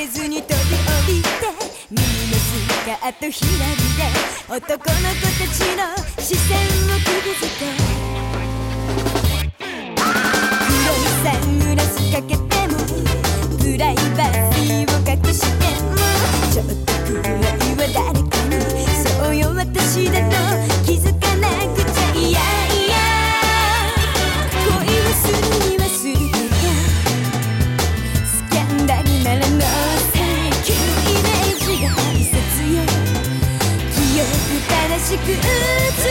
けずに飛び降りてのスカートひらりで男の子たちの視線をくぐって。黒いサングラスかけてもプライバシーを隠しても。ちょっとくらいは誰かにそうよ私だと気づかなくちゃいや。いや恋はするにはするけどスキャンダルならない。the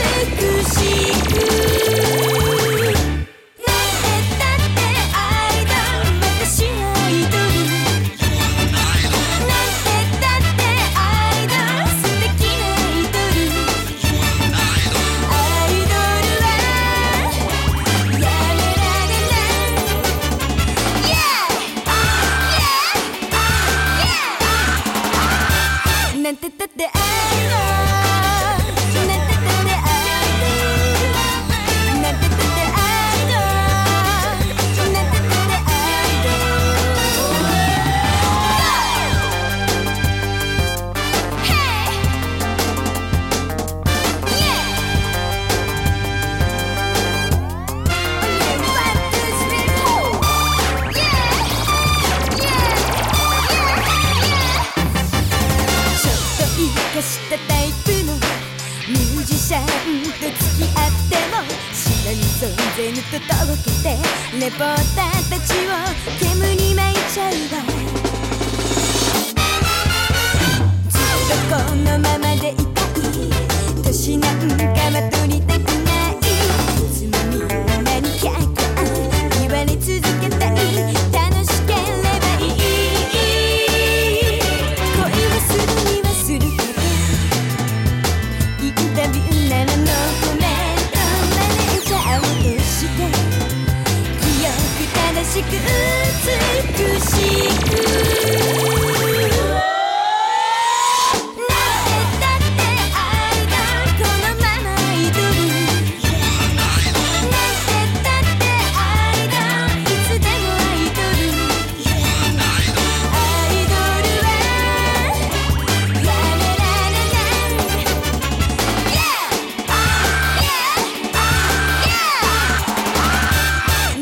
に存在に戦うとてレポーターたちを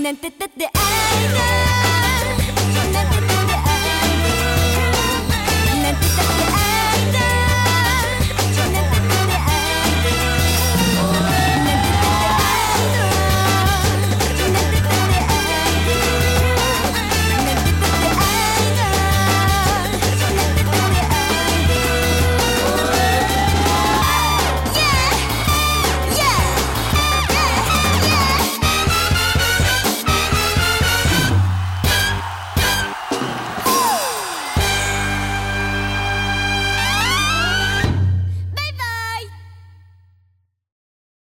and